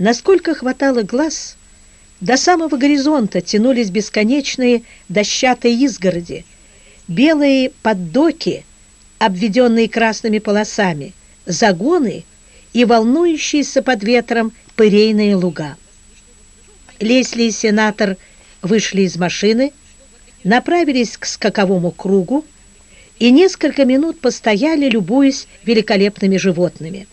Насколько хватало глаз, до самого горизонта тянулись бесконечные дощатые изгороди, белые поддоки, обведенные красными полосами, загоны и волнующиеся под ветром пырейные луга. Лесли и сенатор вышли из машины, направились к скаковому кругу и несколько минут постояли, любуясь великолепными животными.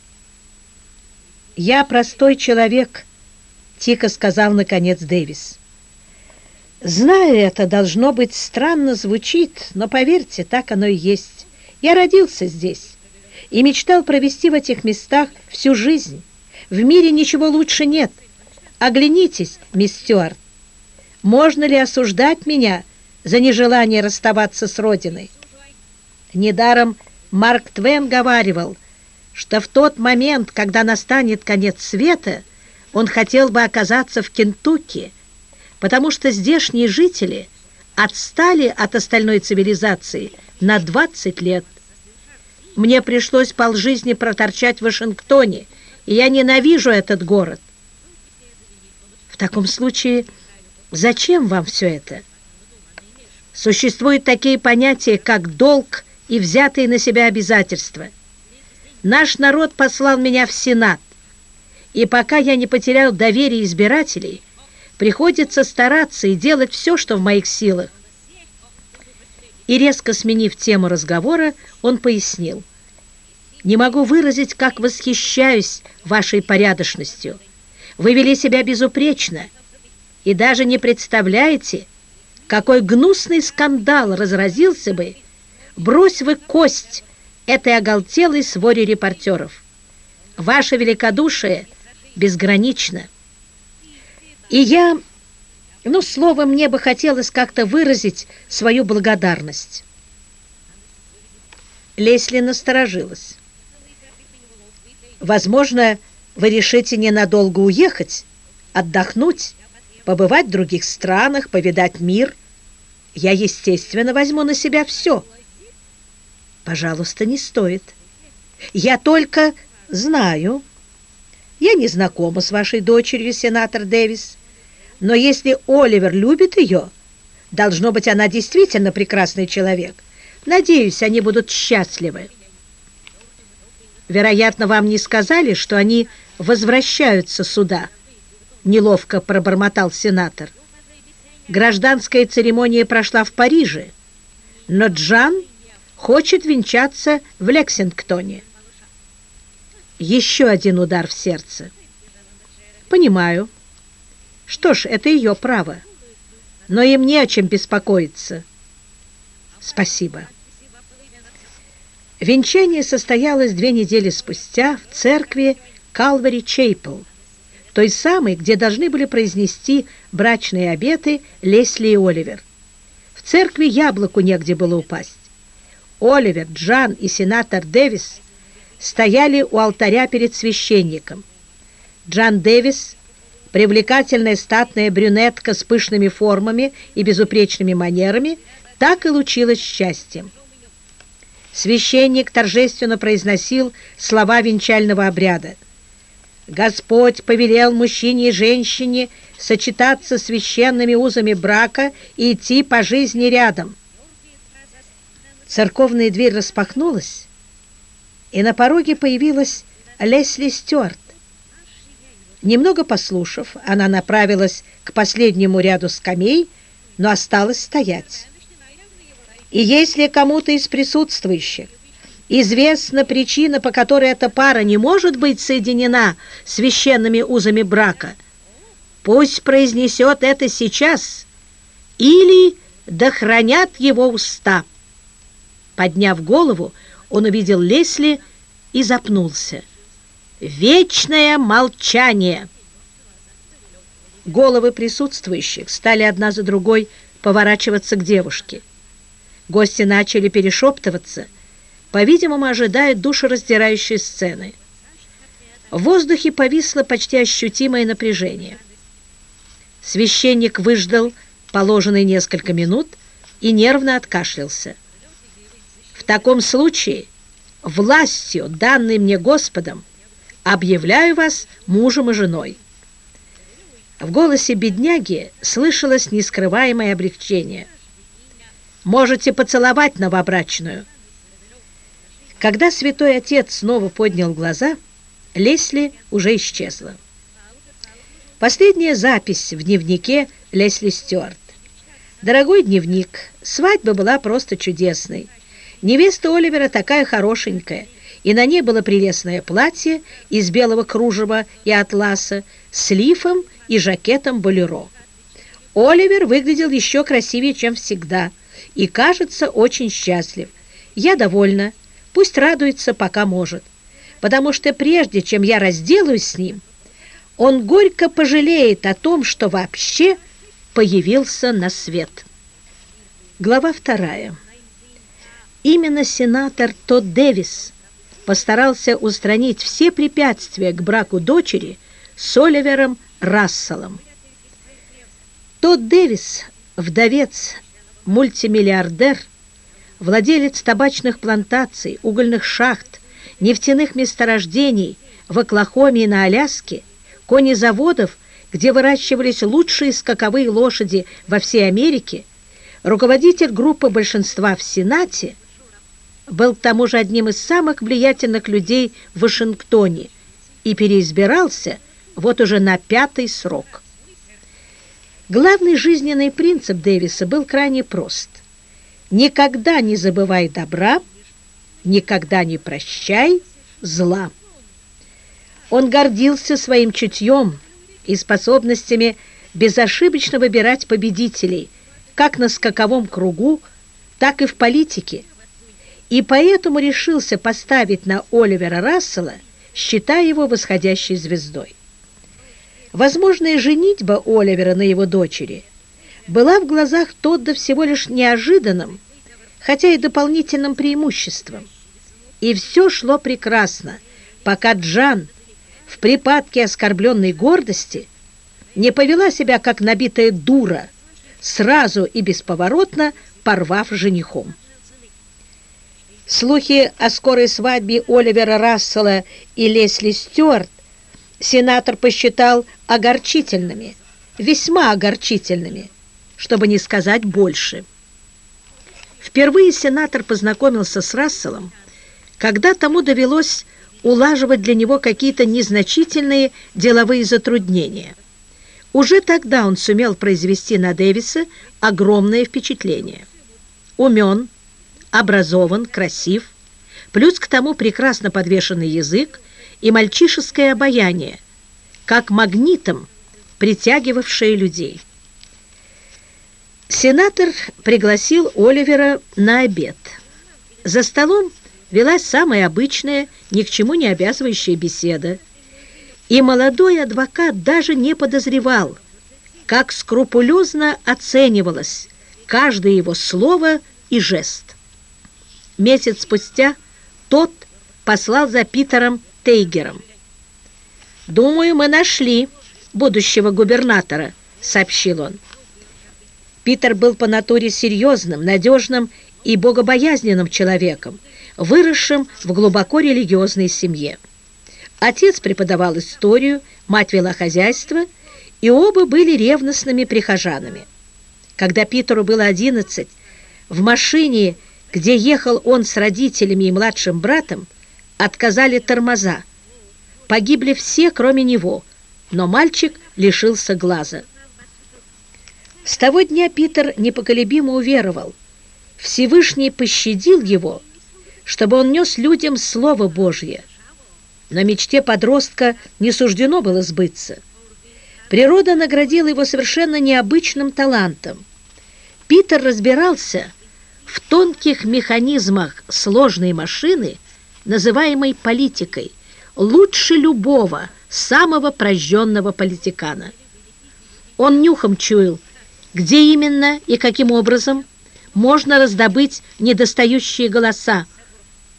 «Я простой человек», — тихо сказал, наконец, Дэвис. «Знаю, это должно быть странно звучит, но, поверьте, так оно и есть. Я родился здесь и мечтал провести в этих местах всю жизнь. В мире ничего лучше нет. Оглянитесь, мисс Стюарт. Можно ли осуждать меня за нежелание расставаться с родиной? Недаром Марк Твен говаривал, что в тот момент, когда настанет конец света, он хотел бы оказаться в Кентукки, потому что здешние жители отстали от остальной цивилизации на 20 лет. Мне пришлось полжизни проторчать в Вашингтоне, и я ненавижу этот город. В таком случае, зачем вам все это? Существуют такие понятия, как долг и взятые на себя обязательства. Наш народ послал меня в Сенат, и пока я не потерял доверие избирателей, приходится стараться и делать все, что в моих силах, и, резко сменив тему разговора, он пояснил. «Не могу выразить, как восхищаюсь вашей порядочностью. Вы вели себя безупречно и даже не представляете, какой гнусный скандал разразился бы, брось вы кость этой оголтелой своре репортеров. Ваше великодушие безгранично. И я ну, словом, мне бы хотелось как-то выразить свою благодарность. Лесли насторожилась. Возможно, вы решите ненадолго уехать, отдохнуть, побывать в других странах, повидать мир. Я, естественно, возьму на себя все. Пожалуйста, не стоит. Я только знаю. Я не знакома с вашей дочерью, сенатор Дэвис. Но если Оливер любит ее, должно быть, она действительно прекрасный человек. Надеюсь, они будут счастливы. Вероятно, вам не сказали, что они возвращаются сюда, неловко пробормотал сенатор. Гражданская церемония прошла в Париже, но Джан хочет венчаться в Лексингтоне. Еще один удар в сердце. Понимаю. Что ж, это ее право. Но им не о чем беспокоиться. Спасибо. Венчание состоялось две недели спустя в церкви Калвари Чейпл, той самой, где должны были произнести брачные обеты Лесли и Оливер. В церкви яблоку негде было упасть. Оливер, Джан и сенатор Дэвис стояли у алтаря перед священником. Джан Дэвис привлекательная статная брюнетка с пышными формами и безупречными манерами так и лучилась счастьем. Священник торжественно произносил слова венчального обряда. Господь повелел мужчине и женщине сочетаться священными узами брака и идти по жизни рядом. Церковная дверь распахнулась, и на пороге появилась Лесли Стюарт. Немного послушав, она направилась к последнему ряду скамей, но осталась стоять. И если кому-то из присутствующих известна причина, по которой эта пара не может быть соединена священными узами брака, пусть произнесет это сейчас или да хранят его уста. Подняв голову, он увидел Лесли и запнулся. Вечное молчание. Головы присутствующих стали одна за другой поворачиваться к девушке. Гости начали перешептываться, по-видимому, ожидая душераздирающей сцены. В воздухе повисло почти ощутимое напряжение. Священник выждал положенные несколько минут и нервно откашлялся. «В таком случае, властью, данной мне Господом, объявляю вас мужем и женой. В голосе бедняги слышалось нескрываемое облегчение. «Можете поцеловать новобрачную». Когда святой отец снова поднял глаза, Лесли уже исчезла. Последняя запись в дневнике Лесли Стюарт. Дорогой дневник, свадьба была просто чудесной. Невеста Оливера такая хорошенькая, и на ней было прелестное платье из белого кружева и атласа с лифом и жакетом болеро. Оливер выглядел еще красивее, чем всегда, и, кажется, очень счастлив. Я довольна, пусть радуется, пока может, потому что прежде, чем я разделаюсь с ним, он горько пожалеет о том, что вообще появился на свет. Глава вторая. Именно сенатор Тодд Дэвис постарался устранить все препятствия к браку дочери с Оливером Расселом. Тодд Дэвис, вдовец, мультимиллиардер, владелец табачных плантаций, угольных шахт, нефтяных месторождений в Оклахоме и на Аляске, конезаводов – где выращивались лучшие скаковые лошади во всей Америке, руководитель группы большинства в Сенате, был к тому же одним из самых влиятельных людей в Вашингтоне и переизбирался вот уже на пятый срок. Главный жизненный принцип Дэвиса был крайне прост. Никогда не забывай добра, никогда не прощай зла. Он гордился своим чутьем, и способностями безошибочно выбирать победителей как на скаковом кругу, так и в политике, и поэтому решился поставить на Оливера Рассела, считая его восходящей звездой. Возможная женитьба Оливера на его дочери была в глазах Тодда всего лишь неожиданным, хотя и дополнительным преимуществом. И все шло прекрасно, пока Джан в припадке оскорбленной гордости не повела себя как набитая дура, сразу и бесповоротно порвав женихом. Слухи о скорой свадьбе Оливера Рассела и Лесли Стюарт сенатор посчитал огорчительными, весьма огорчительными, чтобы не сказать больше. Впервые сенатор познакомился с Расселом, когда тому довелось улаживать для него какие-то незначительные деловые затруднения. Уже тогда он сумел произвести на Дэвиса огромное впечатление. Умен, образован, красив, плюс к тому прекрасно подвешенный язык и мальчишеское обаяние, как магнитом, притягивавшее людей. Сенатор пригласил Оливера на обед. За столом велась самая обычная, ни к чему не обязывающая беседа. И молодой адвокат даже не подозревал, как скрупулезно оценивалось каждое его слово и жест. Месяц спустя тот послал за Питером Тейгером. «Думаю, мы нашли будущего губернатора», — сообщил он. Питер был по натуре серьезным, надежным и богобоязненным человеком, выросшим в глубоко религиозной семье. Отец преподавал историю, мать вела хозяйство, и оба были ревностными прихожанами. Когда Питеру было 11, в машине, где ехал он с родителями и младшим братом, отказали тормоза. Погибли все, кроме него, но мальчик лишился глаза. С того дня Питер непоколебимо уверовал. Всевышний пощадил его чтобы он нес людям Слово Божье. Но мечте подростка не суждено было сбыться. Природа наградила его совершенно необычным талантом. Питер разбирался в тонких механизмах сложной машины, называемой политикой, лучше любого, самого прожженного политикана. Он нюхом чуял, где именно и каким образом можно раздобыть недостающие голоса,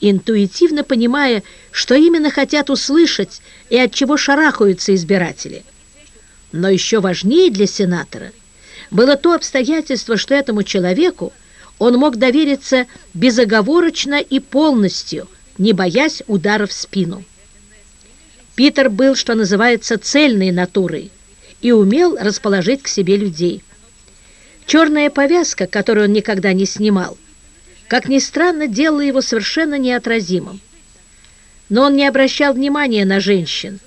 интуитивно понимая, что именно хотят услышать и от чего шарахаются избиратели. Но еще важнее для сенатора было то обстоятельство, что этому человеку он мог довериться безоговорочно и полностью, не боясь удара в спину. Питер был, что называется, цельной натурой и умел расположить к себе людей. Черная повязка, которую он никогда не снимал, как ни странно, делала его совершенно неотразимым. Но он не обращал внимания на женщин.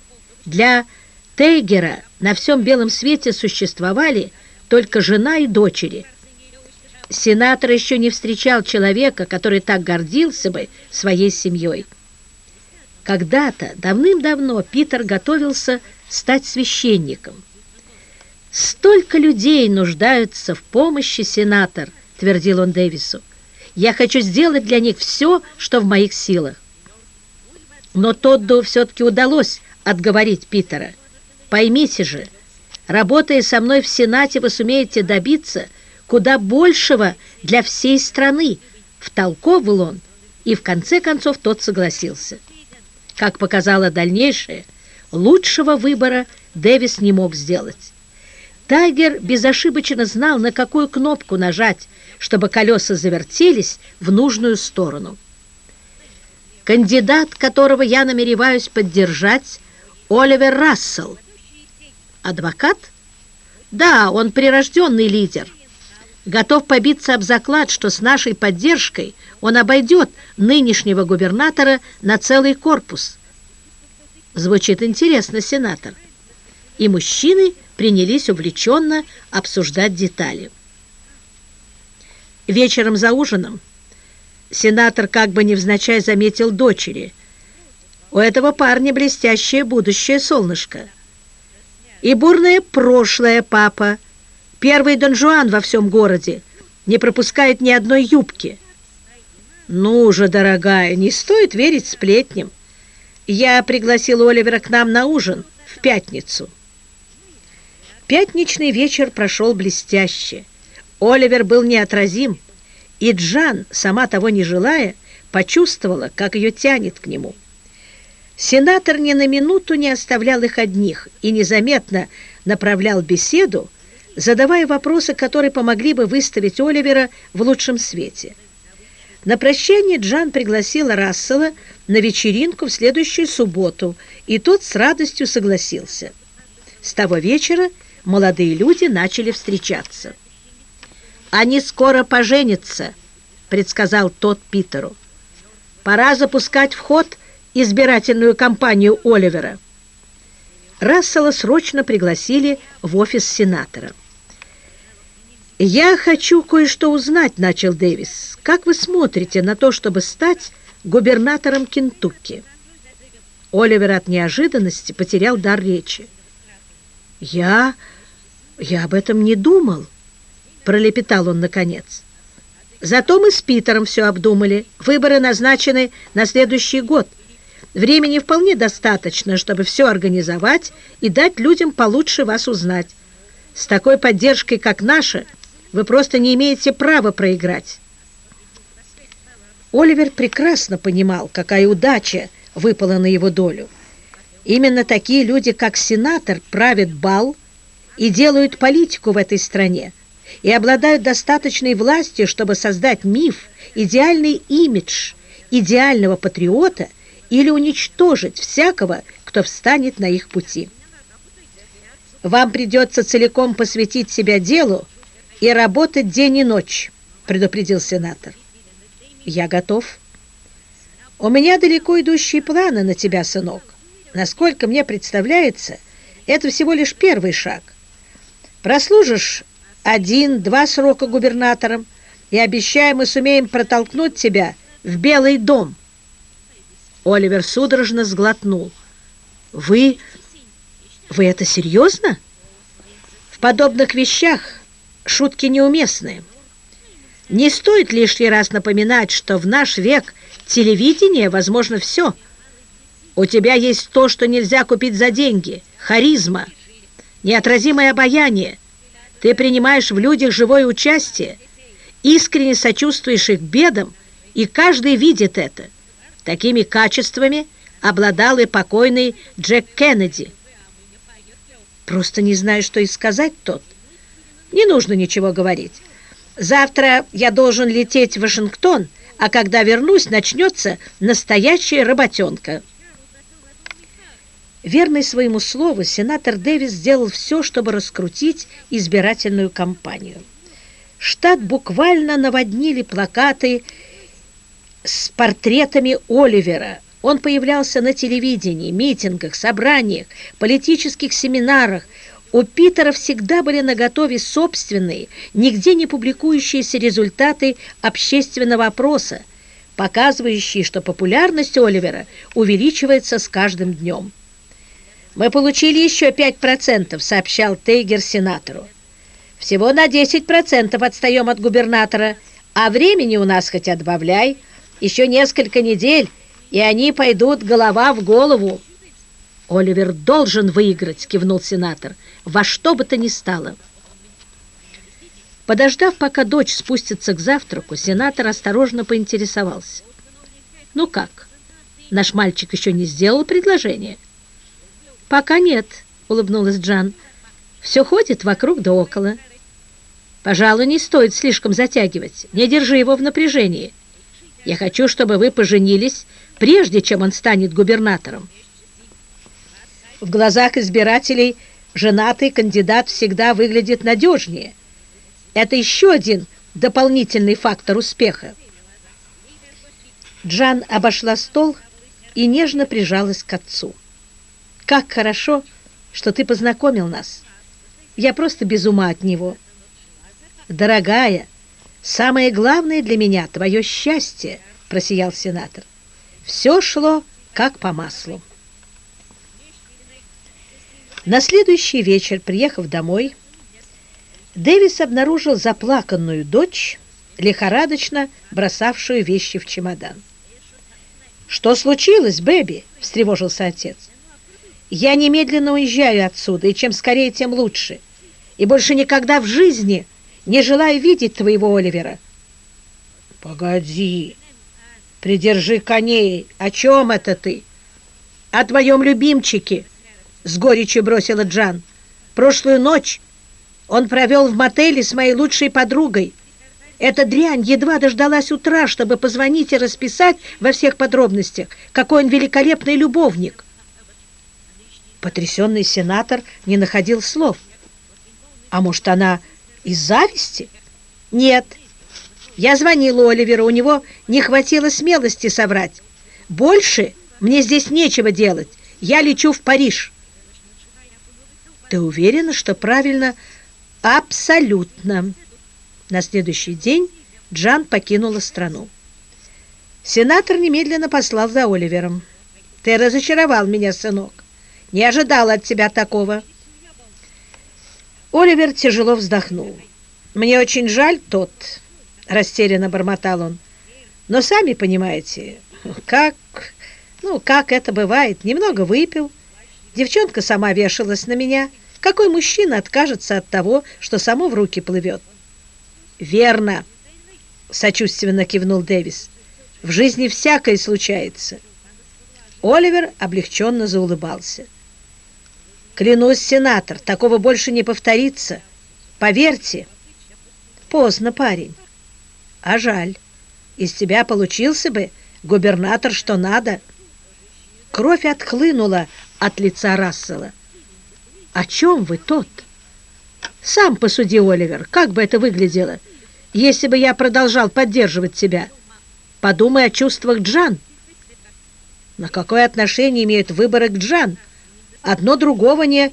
Для Тейгера на всем белом свете существовали только жена и дочери. Сенатор еще не встречал человека, который так гордился бы своей семьей. Когда-то, давным-давно, Питер готовился стать священником. «Столько людей нуждаются в помощи, сенатор», — твердил он Дэвису. «Я хочу сделать для них все, что в моих силах». Но Тодду все-таки удалось отговорить Питера. «Поймите же, работая со мной в Сенате, вы сумеете добиться куда большего для всей страны», — втолковывал он, и в конце концов тот согласился. Как показало дальнейшее, лучшего выбора Дэвис не мог сделать. Тайгер безошибочно знал, на какую кнопку нажать, чтобы колеса завертелись в нужную сторону. Кандидат, которого я намереваюсь поддержать, Оливер Рассел. Адвокат? Да, он прирожденный лидер. Готов побиться об заклад, что с нашей поддержкой он обойдет нынешнего губернатора на целый корпус. Звучит интересно, сенатор. И мужчины принялись увлеченно обсуждать детали. Вечером за ужином сенатор как бы невзначай заметил дочери. У этого парня блестящее будущее, солнышко. И бурное прошлое, папа. Первый Дон Жуан во всем городе. Не пропускает ни одной юбки. Ну же, дорогая, не стоит верить сплетням. Я пригласил Оливера к нам на ужин в пятницу. Пятничный вечер прошел блестяще. Оливер был неотразим, и Джан, сама того не желая, почувствовала, как ее тянет к нему. Сенатор ни на минуту не оставлял их одних и незаметно направлял беседу, задавая вопросы, которые помогли бы выставить Оливера в лучшем свете. На прощание Джан пригласила Рассела на вечеринку в следующую субботу, и тот с радостью согласился. С того вечера молодые люди начали встречаться. «Они скоро поженятся», — предсказал тот Питеру. «Пора запускать в ход избирательную кампанию Оливера». Рассела срочно пригласили в офис сенатора. «Я хочу кое-что узнать», — начал Дэвис. «Как вы смотрите на то, чтобы стать губернатором Кентукки?» Оливер от неожиданности потерял дар речи. «Я... я об этом не думал», — пролепетал он наконец. «Зато мы с Питером все обдумали. Выборы назначены на следующий год. Времени вполне достаточно, чтобы все организовать и дать людям получше вас узнать. С такой поддержкой, как наша, вы просто не имеете права проиграть». Оливер прекрасно понимал, какая удача выпала на его долю. Именно такие люди, как сенатор, правят бал и делают политику в этой стране, и обладают достаточной властью, чтобы создать миф, идеальный имидж идеального патриота или уничтожить всякого, кто встанет на их пути. «Вам придется целиком посвятить себя делу и работать день и ночь», предупредил сенатор. «Я готов». «У меня далеко идущие планы на тебя, сынок. Насколько мне представляется, это всего лишь первый шаг. Прослужишь один-два срока губернатором, и, обещаем, мы сумеем протолкнуть тебя в Белый дом. Оливер судорожно сглотнул. Вы... вы это серьезно? В подобных вещах шутки неуместные. Не стоит лишний раз напоминать, что в наш век телевидение возможно все. У тебя есть то, что нельзя купить за деньги. Харизма, неотразимое обаяние, ты принимаешь в людях живое участие, искренне сочувствуешь их бедам, и каждый видит это. Такими качествами обладал и покойный Джек Кеннеди. Просто не знаю, что и сказать тот. Не нужно ничего говорить. Завтра я должен лететь в Вашингтон, а когда вернусь, начнется настоящая работенка. Верный своему слову, сенатор Дэвис сделал все, чтобы раскрутить избирательную кампанию. Штат буквально наводнили плакаты с портретами Оливера. Он появлялся на телевидении, митингах, собраниях, политических семинарах. У Питера всегда были наготове собственные, нигде не публикующиеся результаты общественного опроса, показывающие, что популярность Оливера увеличивается с каждым днем. «Мы получили еще 5%, — сообщал Тейгер сенатору. «Всего на 10% отстаем от губернатора, а времени у нас хоть отбавляй. Еще несколько недель, и они пойдут голова в голову». «Оливер должен выиграть», — кивнул сенатор, — «во что бы то ни стало». Подождав, пока дочь спустится к завтраку, сенатор осторожно поинтересовался. «Ну как, наш мальчик еще не сделал предложение?» «Пока нет», — улыбнулась Джан. «Все ходит вокруг да около». «Пожалуй, не стоит слишком затягивать. Не держи его в напряжении. Я хочу, чтобы вы поженились, прежде чем он станет губернатором». В глазах избирателей женатый кандидат всегда выглядит надежнее. Это еще один дополнительный фактор успеха. Джан обошла стол и нежно прижалась к отцу. Как хорошо, что ты познакомил нас. Я просто без ума от него. Дорогая, самое главное для меня — твое счастье, — просиял сенатор. Все шло как по маслу. На следующий вечер, приехав домой, Дэвис обнаружил заплаканную дочь, лихорадочно бросавшую вещи в чемодан. «Что случилось, Бэби?» — встревожился отец. Я немедленно уезжаю отсюда, и чем скорее, тем лучше. И больше никогда в жизни не желаю видеть твоего Оливера. Погоди, придержи коней. О чем это ты? О твоем любимчике, с горечью бросила Джан. Прошлую ночь он провел в мотеле с моей лучшей подругой. Эта дрянь едва дождалась утра, чтобы позвонить и расписать во всех подробностях, какой он великолепный любовник. Потрясенный сенатор не находил слов. А может, она из зависти? Нет. Я звонила Оливеру, у него не хватило смелости соврать. Больше мне здесь нечего делать. Я лечу в Париж. Ты уверена, что правильно? Абсолютно. На следующий день Джан покинула страну. Сенатор немедленно послал за Оливером. «Ты разочаровал меня, сынок. Не ожидал от тебя такого. Оливер тяжело вздохнул. Мне очень жаль тот, растерянно бормотал он. Но сами понимаете, как, ну, как это бывает, немного выпил. Девчонка сама вешалась на меня. Какой мужчина откажется от того, что само в руки плывет? Верно, сочувственно кивнул Дэвис. В жизни всякое случается. Оливер облегченно заулыбался. Клянусь, сенатор, такого больше не повторится. Поверьте. Поздно, парень. А жаль. Из тебя получился бы губернатор, что надо. Кровь отхлынула от лица Рассела. О чем вы тот? Сам посуди, Оливер, как бы это выглядело, если бы я продолжал поддерживать тебя. Подумай о чувствах Джан. На какое отношение имеют выборы к Джан? — Одно другого не...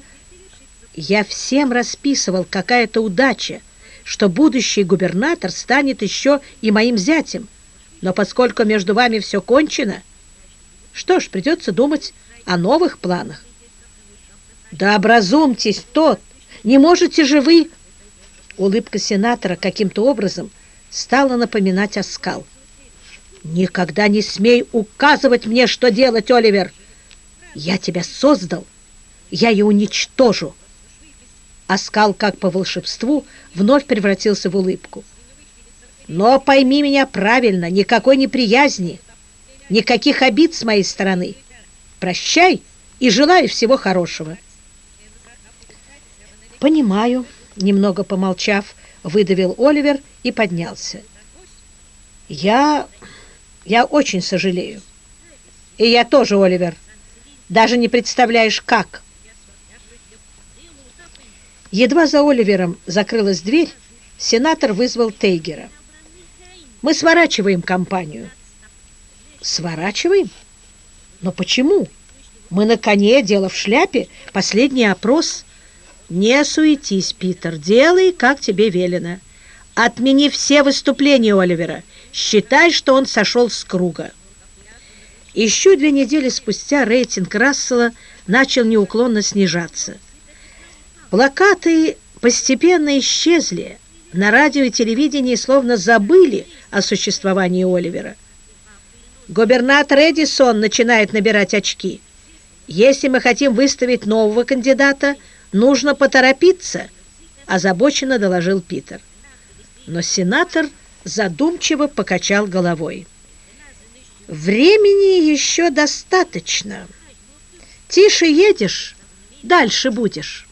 Я всем расписывал, какая-то удача, что будущий губернатор станет еще и моим зятем. Но поскольку между вами все кончено, что ж, придется думать о новых планах. Да образумьтесь, тот! Не можете же вы... Улыбка сенатора каким-то образом стала напоминать оскал. «Никогда не смей указывать мне, что делать, Оливер! Я тебя создал!» я ее уничтожу. Оскал, как по волшебству, вновь превратился в улыбку. Но пойми меня правильно, никакой неприязни, никаких обид с моей стороны. Прощай и желаю всего хорошего. Понимаю, немного помолчав, выдавил Оливер и поднялся. Я... я очень сожалею. И я тоже, Оливер. Даже не представляешь, как. Едва за Оливером закрылась дверь, сенатор вызвал Тейгера. «Мы сворачиваем компанию». «Сворачиваем? Но почему? Мы на коне, дело в шляпе, последний опрос». «Не суетись, Питер, делай, как тебе велено. Отмени все выступления Оливера. Считай, что он сошел с круга». Еще две недели спустя рейтинг Рассела начал неуклонно снижаться. Плакаты постепенно исчезли, на радио и телевидении словно забыли о существовании Оливера. Губернатор Эдисон начинает набирать очки. Если мы хотим выставить нового кандидата, нужно поторопиться, озабоченно доложил Питер. Но сенатор задумчиво покачал головой. Времени еще достаточно. Тише едешь, дальше будешь.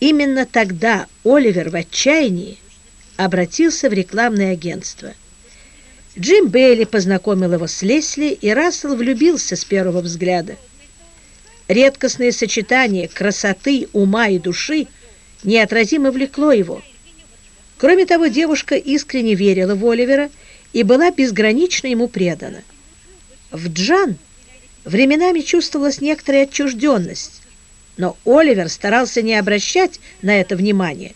Именно тогда Оливер в отчаянии обратился в рекламное агентство. Джим Бейли познакомил его с Лесли, и Рассел влюбился с первого взгляда. Редкостное сочетание красоты, ума и души неотразимо влекло его. Кроме того, девушка искренне верила в Оливера и была безгранично ему предана. В Джан временами чувствовалась некоторая отчужденность, но Оливер старался не обращать на это внимания.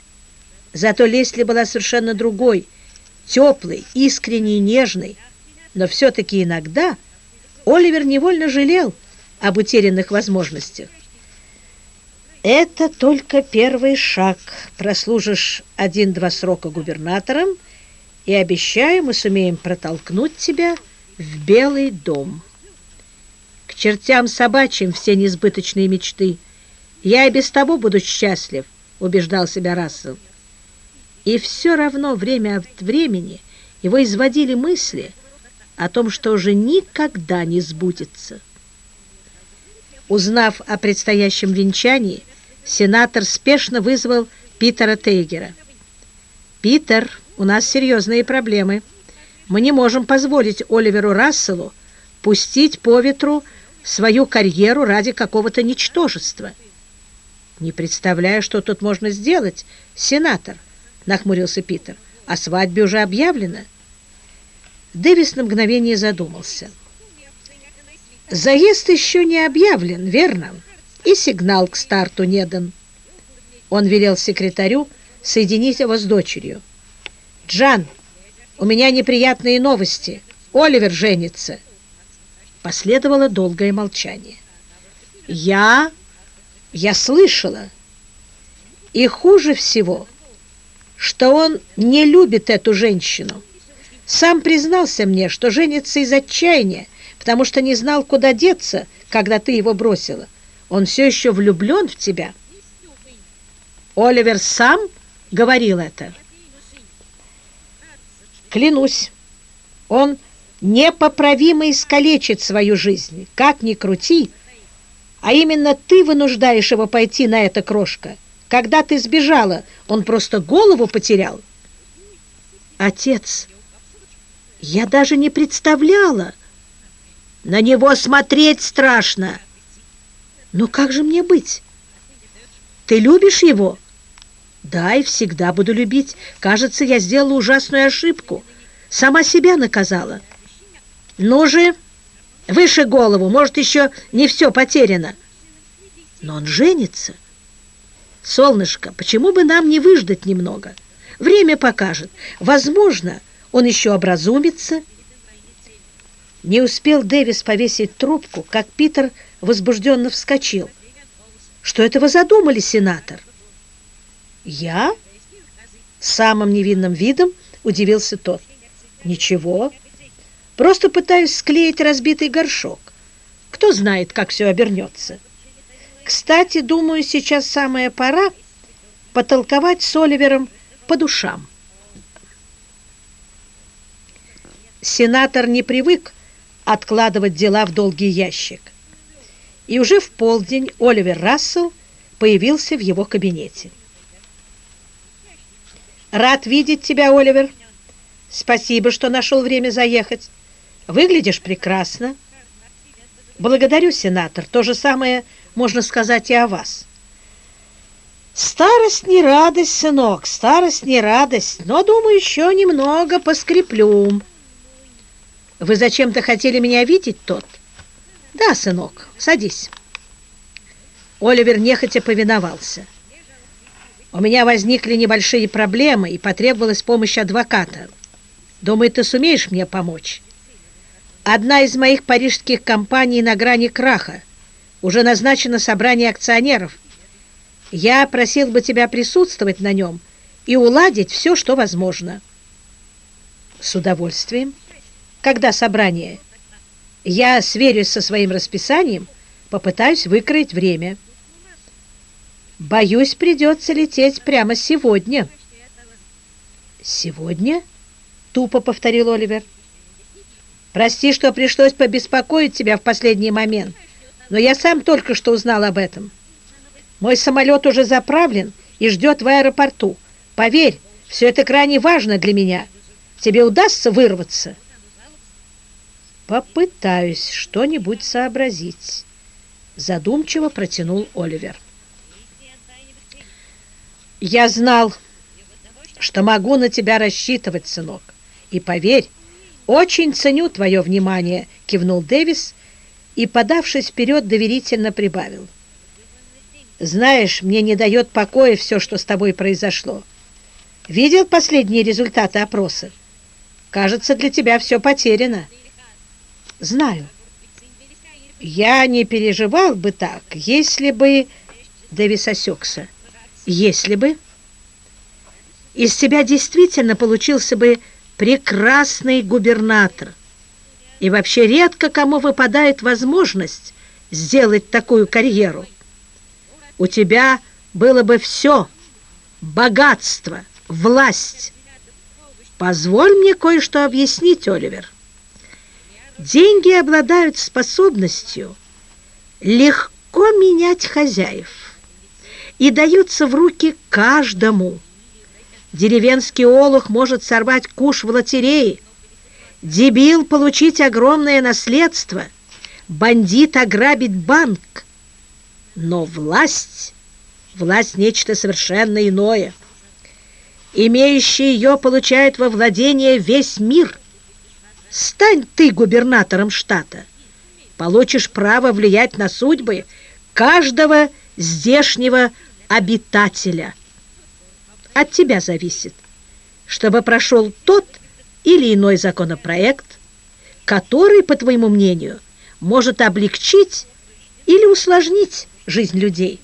Зато Лесли была совершенно другой, теплой, искренней, нежной, но все-таки иногда Оливер невольно жалел об утерянных возможностях. Это только первый шаг. Прослужишь один-два срока губернатором – и обещаю, мы сумеем протолкнуть тебя в Белый дом. К чертям собачьим все несбыточные мечты. Я и без того буду счастлив, убеждал себя Рассел. И все равно время от времени его изводили мысли о том, что уже никогда не сбудется. Узнав о предстоящем венчании, сенатор спешно вызвал Питера Тейгера. «Питер!» у нас серьезные проблемы. Мы не можем позволить Оливеру Расселу пустить по ветру свою карьеру ради какого-то ничтожества. Не представляю, что тут можно сделать, сенатор, нахмурился Питер. О свадьбе уже объявлено. Дэвис на мгновение задумался. Заезд еще не объявлен, верно? И сигнал к старту не дан. Он велел секретарю соединить его с дочерью. «Джан, у меня неприятные новости. Оливер женится». Последовало долгое молчание. «Я... я слышала. И хуже всего, что он не любит эту женщину. Сам признался мне, что женится из отчаяния, потому что не знал, куда деться, когда ты его бросила. Он все еще влюблен в тебя». Оливер сам говорил это. Клянусь, он непоправимо искалечит свою жизнь, как ни крути, а именно ты вынуждаешь его пойти на это, крошка. Когда ты сбежала, он просто голову потерял. Отец, я даже не представляла. На него смотреть страшно. Но как же мне быть? Ты любишь его?» Да, и всегда буду любить. Кажется, я сделала ужасную ошибку. Сама себя наказала. Ну же, выше голову, может, еще не все потеряно. Но он женится. Солнышко, почему бы нам не выждать немного? Время покажет. Возможно, он еще образумится. Не успел Дэвис повесить трубку, как Питер возбужденно вскочил. Что это вы задумали, сенатор? «Я?» Самым невинным видом удивился тот. «Ничего, просто пытаюсь склеить разбитый горшок. Кто знает, как все обернется. Кстати, думаю, сейчас самая пора потолковать с Оливером по душам». Сенатор не привык откладывать дела в долгий ящик. И уже в полдень Оливер Рассел появился в его кабинете. Рад видеть тебя, Оливер. Спасибо, что нашел время заехать. Выглядишь прекрасно. Благодарю, сенатор. То же самое можно сказать и о вас. Старость не радость, сынок, старость не радость, но, думаю, еще немного поскреплю. Вы зачем-то хотели меня видеть, тот? Да, сынок, садись. Оливер нехотя повиновался. У меня возникли небольшие проблемы, и потребовалась помощь адвоката. Думаю, ты сумеешь мне помочь? Одна из моих парижских компаний на грани краха. Уже назначено собрание акционеров. Я просил бы тебя присутствовать на нем и уладить все, что возможно. С удовольствием. Когда собрание? Я сверюсь со своим расписанием, попытаюсь выкроить время. Боюсь, придется лететь прямо сегодня. Сегодня? Тупо повторил Оливер. Прости, что пришлось побеспокоить тебя в последний момент, но я сам только что узнал об этом. Мой самолет уже заправлен и ждет в аэропорту. Поверь, все это крайне важно для меня. Тебе удастся вырваться?» «Попытаюсь что-нибудь сообразить», — задумчиво протянул Оливер. «Я знал, что могу на тебя рассчитывать, сынок. И поверь, очень ценю твое внимание», — кивнул Дэвис и, подавшись вперед, доверительно прибавил. «Знаешь, мне не дает покоя все, что с тобой произошло. Видел последние результаты опроса? Кажется, для тебя все потеряно». «Знаю». «Я не переживал бы так, если бы...» Дэвис осекся. «Если бы...» «Из тебя действительно получился бы прекрасный губернатор. И вообще редко кому выпадает возможность сделать такую карьеру. У тебя было бы все – богатство, власть. Позволь мне кое-что объяснить, Оливер. Деньги обладают способностью легко менять хозяев и даются в руки каждому – Деревенский олух может сорвать куш в лотерее, дебил получить огромное наследство, бандит ограбить банк. Но власть, власть нечто совершенно иное. Имеющий ее получает во владение весь мир. Стань ты губернатором штата, получишь право влиять на судьбы каждого здешнего обитателя – от тебя зависит, чтобы прошел тот или иной законопроект, который, по твоему мнению, может облегчить или усложнить жизнь людей.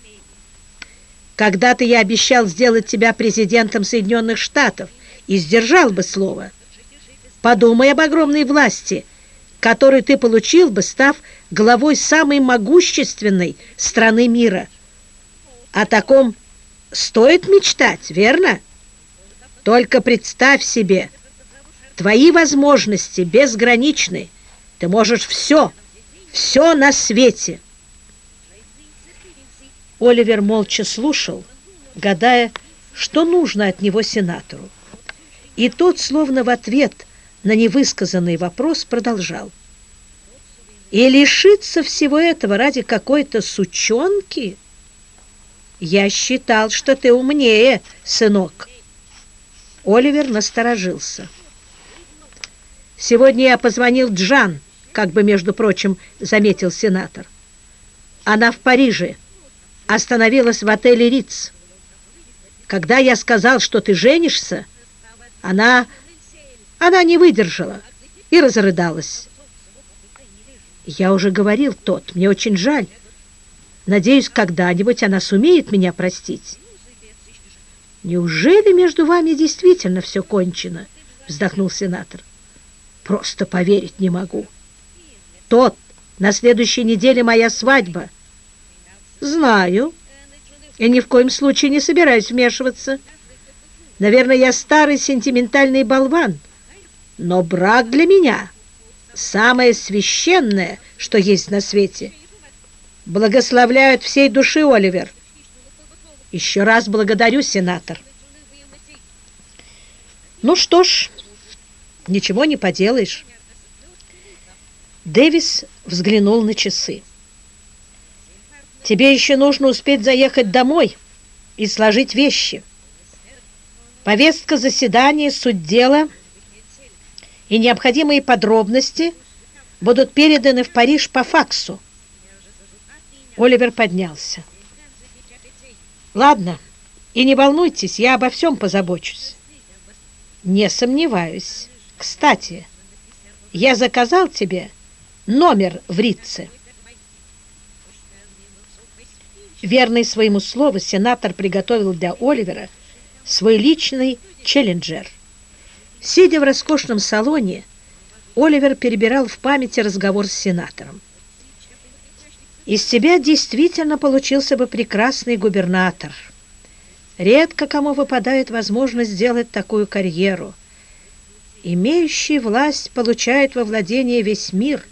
Когда-то я обещал сделать тебя президентом Соединенных Штатов и сдержал бы слово. Подумай об огромной власти, которую ты получил бы, став главой самой могущественной страны мира. О таком стоит мечтать, верно? Только представь себе, твои возможности безграничны. Ты можешь все, все на свете. Оливер молча слушал, гадая, что нужно от него сенатору. И тот, словно в ответ на невысказанный вопрос, продолжал. И лишиться всего этого ради какой-то сучонки – «Я считал, что ты умнее, сынок». Оливер насторожился. «Сегодня я позвонил Джан», как бы, между прочим, заметил сенатор. «Она в Париже. Остановилась в отеле Риц. Когда я сказал, что ты женишься, она... она не выдержала и разрыдалась». «Я уже говорил, тот, мне очень жаль». Надеюсь, когда-нибудь она сумеет меня простить. Неужели между вами действительно все кончено? Вздохнул сенатор. Просто поверить не могу. Тот, на следующей неделе моя свадьба. Знаю. И ни в коем случае не собираюсь вмешиваться. Наверное, я старый сентиментальный болван. Но брак для меня самое священное, что есть на свете — Благословляют всей души, Оливер. Еще раз благодарю, сенатор. Ну что ж, ничего не поделаешь. Дэвис взглянул на часы. «Тебе еще нужно успеть заехать домой и сложить вещи. Повестка заседания, суть дела и необходимые подробности будут переданы в Париж по факсу». Оливер поднялся. «Ладно, и не волнуйтесь, я обо всем позабочусь». «Не сомневаюсь. Кстати, я заказал тебе номер в Ритце». Верный своему слову, сенатор приготовил для Оливера свой личный челленджер. Сидя в роскошном салоне, Оливер перебирал в памяти разговор с сенатором. Из тебя действительно получился бы прекрасный губернатор. Редко кому выпадает возможность сделать такую карьеру. Имеющий власть получает во владение весь мир.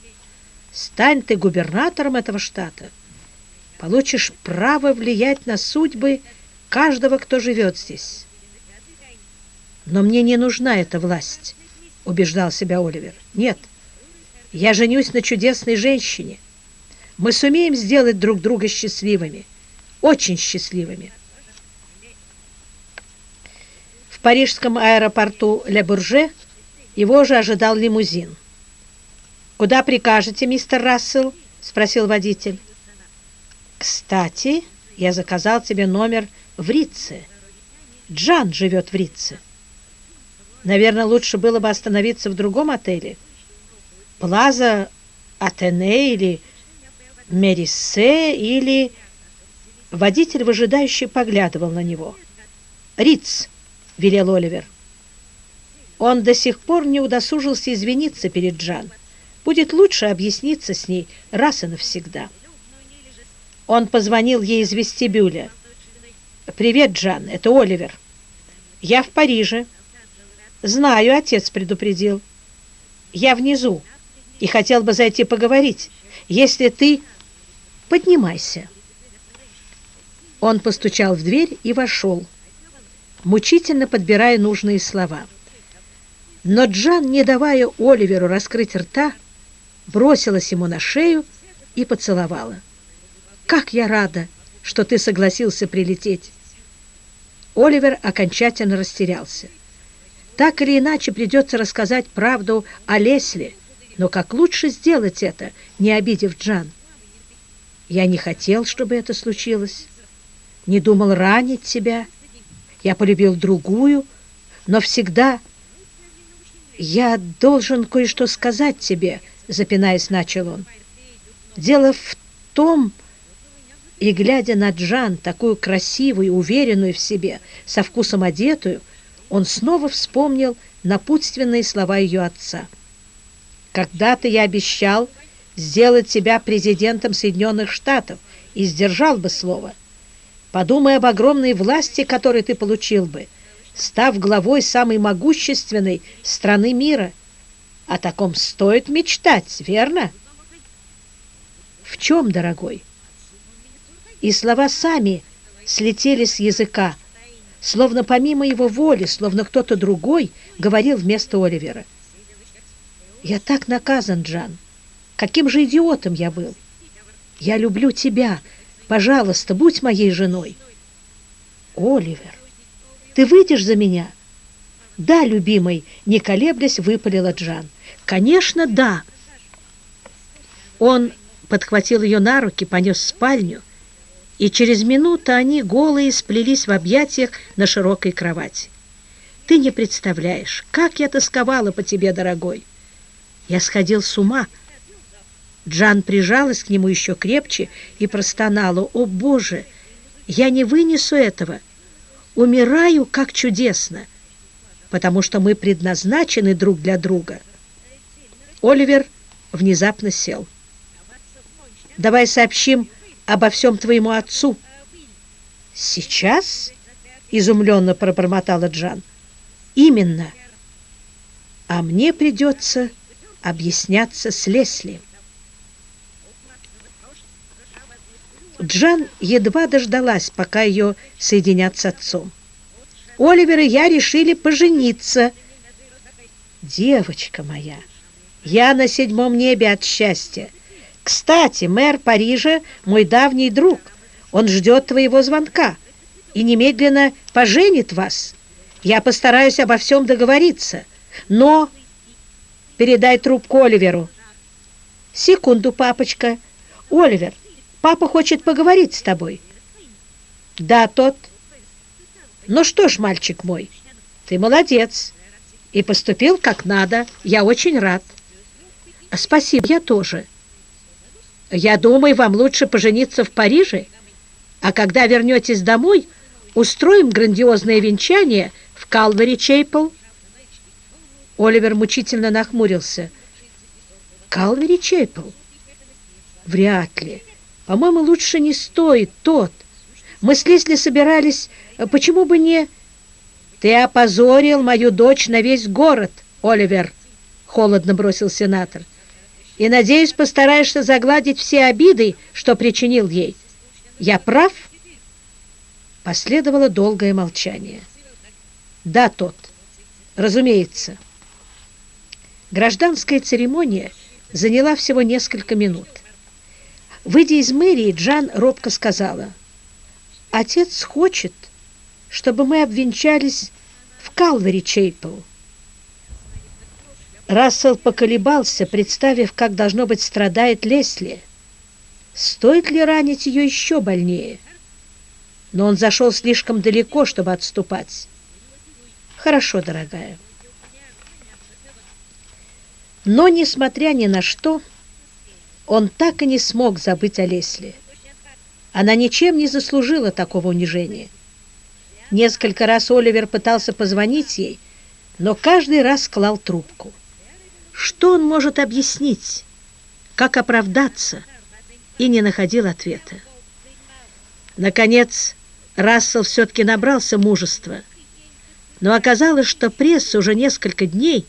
Стань ты губернатором этого штата – получишь право влиять на судьбы каждого, кто живет здесь. Но мне не нужна эта власть, убеждал себя Оливер. Нет, я женюсь на чудесной женщине. Мы сумеем сделать друг друга счастливыми, очень счастливыми. В парижском аэропорту Ле Бурже его же ожидал лимузин. «Куда прикажете, мистер Рассел?» – спросил водитель. Кстати, я заказал тебе номер в Рице. Джан живет в Рице. Наверное, лучше было бы остановиться в другом отеле. Плаза Атене или Мерисе или... Водитель выжидающий поглядывал на него. «Риц!» — велел Оливер. Он до сих пор не удосужился извиниться перед Джан. Будет лучше объясниться с ней раз и навсегда. Он позвонил ей из вестибюля. «Привет, Джан, это Оливер. Я в Париже. Знаю, отец предупредил. Я внизу и хотел бы зайти поговорить. Если ты... Поднимайся». Он постучал в дверь и вошел, мучительно подбирая нужные слова. Но Джан, не давая Оливеру раскрыть рта, бросилась ему на шею и поцеловала. Как я рада, что ты согласился прилететь!» Оливер окончательно растерялся. Так или иначе придется рассказать правду о Лесли, но как лучше сделать это, не обидев Джан? Я не хотел, чтобы это случилось, не думал ранить тебя. Я полюбил другую, но всегда... «Я должен кое-что сказать тебе», — запинаясь, начал он. «Дело в том, и, глядя на Джан, такую красивую, уверенную в себе, со вкусом одетую, он снова вспомнил напутственные слова ее отца. «Когда-то я обещал сделать тебя президентом Соединенных Штатов и сдержал бы слово. Подумай об огромной власти, которую ты получил бы, став главой самой могущественной страны мира. О таком стоит мечтать, верно?» «В чем, дорогой?» и слова сами слетели с языка, словно помимо его воли, словно кто-то другой говорил вместо Оливера. «Я так наказан, Джан! Каким же идиотом я был! Я люблю тебя! Пожалуйста, будь моей женой!» «Оливер, ты выйдешь за меня?» «Да, любимый!» — не колеблясь, выпалила Джан. «Конечно, да!» Он подхватил ее на руки, понес в спальню, и через минуту они голые сплелись в объятиях на широкой кровати. Ты не представляешь, как я тосковала по тебе, дорогой. Я сходил с ума. Джан прижалась к нему еще крепче и простонала. «О, Боже, я не вынесу этого! Умираю, как чудесно, потому что мы предназначены друг для друга». Оливер внезапно сел. «Давай сообщим, обо всем твоему отцу». «Сейчас?» — изумленно пробормотала Джан. «Именно. А мне придется объясняться с Лесли». Джан едва дождалась, пока ее соединят с отцом. «Оливер и я решили пожениться». «Девочка моя, Я на седьмом небе от счастья. Кстати, мэр Парижа – мой давний друг. Он ждет твоего звонка и немедленно поженит вас. Я постараюсь обо всем договориться. Но передай трубку Оливеру. Секунду, папочка. Оливер, папа хочет поговорить с тобой. Да, тот. Ну что ж, мальчик мой, ты молодец и поступил как надо. Я очень рад. Спасибо, я тоже. Я думаю, вам лучше пожениться в Париже, а когда вернетесь домой, устроим грандиозное венчание в Калвари Чейпл. Оливер мучительно нахмурился. Калвари Чейпл? Вряд ли. По-моему, лучше не стоит тот. Мы с Лесли собирались... Почему бы не... Ты опозорил мою дочь на весь город, Оливер, холодно бросил сенатор и, надеюсь, постараешься загладить все обиды, что причинил ей. Я прав?» Последовало долгое молчание. «Да, тот. Разумеется». Гражданская церемония заняла всего несколько минут. Выйдя из мэрии, Джан робко сказала, «Отец хочет, чтобы мы обвенчались в Калвери Чейпл». Рассел поколебался, представив, как, должно быть, страдает Лесли. Стоит ли ранить ее еще больнее? Но он зашел слишком далеко, чтобы отступать. Хорошо, дорогая. Но, несмотря ни на что, он так и не смог забыть о Лесли. Она ничем не заслужила такого унижения. Несколько раз Оливер пытался позвонить ей, но каждый раз клал трубку. Что он может объяснить, как оправдаться, и не находил ответа. Наконец, Рассел все-таки набрался мужества, но оказалось, что пресса уже несколько дней